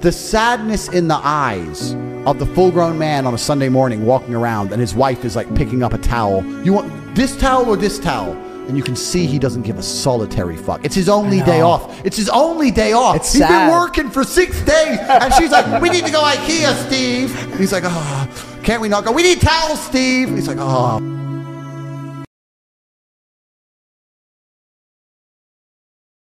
The sadness in the eyes of the full-grown man on a Sunday morning walking around, and his wife is like picking up a towel. You want this towel or this towel? And you can see he doesn't give a solitary fuck. It's his only day off. It's his only day off. It's He's sad. been working for six days, and she's like, "We need to go IKEA, Steve." And he's like, "Oh, can't we not go? We need towels, Steve." He's like, "Oh."